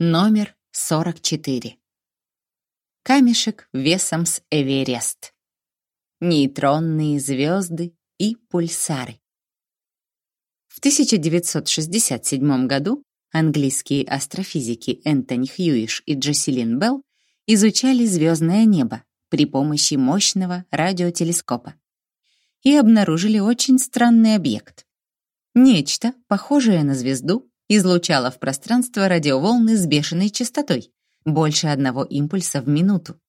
Номер 44. Камешек весом с Эверест. Нейтронные звезды и пульсары. В 1967 году английские астрофизики Энтони Хьюиш и Джоселин Белл изучали звездное небо при помощи мощного радиотелескопа и обнаружили очень странный объект. Нечто, похожее на звезду, излучало в пространство радиоволны с бешеной частотой, больше одного импульса в минуту.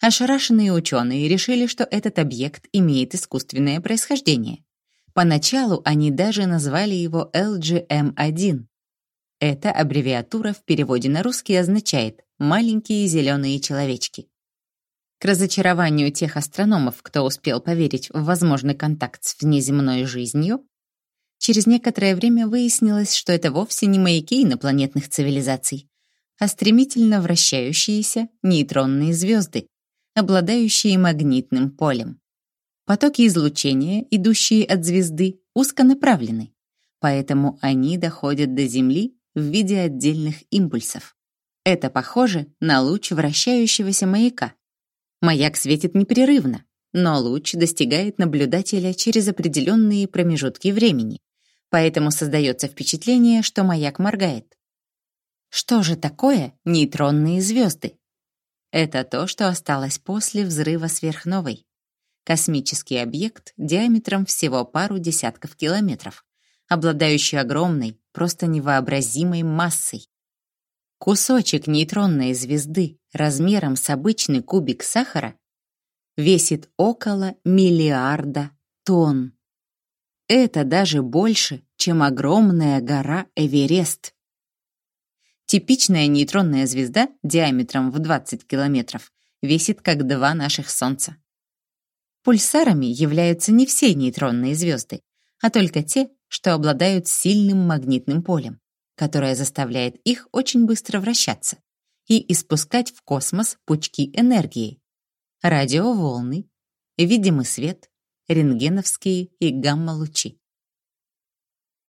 Ошарашенные ученые решили, что этот объект имеет искусственное происхождение. Поначалу они даже назвали его LGM-1. Эта аббревиатура в переводе на русский означает «маленькие зеленые человечки». К разочарованию тех астрономов, кто успел поверить в возможный контакт с внеземной жизнью, через некоторое время выяснилось, что это вовсе не маяки инопланетных цивилизаций, а стремительно вращающиеся нейтронные звезды, обладающие магнитным полем. Потоки излучения, идущие от звезды, узконаправлены, поэтому они доходят до Земли в виде отдельных импульсов. Это похоже на луч вращающегося маяка. Маяк светит непрерывно, но луч достигает наблюдателя через определенные промежутки времени, поэтому создается впечатление, что маяк моргает. Что же такое нейтронные звезды? Это то, что осталось после взрыва сверхновой. Космический объект диаметром всего пару десятков километров, обладающий огромной, просто невообразимой массой. Кусочек нейтронной звезды размером с обычный кубик сахара весит около миллиарда тонн. Это даже больше, чем огромная гора Эверест. Типичная нейтронная звезда диаметром в 20 километров весит как два наших Солнца. Пульсарами являются не все нейтронные звезды, а только те, что обладают сильным магнитным полем, которое заставляет их очень быстро вращаться и испускать в космос пучки энергии, радиоволны, видимый свет, рентгеновские и гамма-лучи.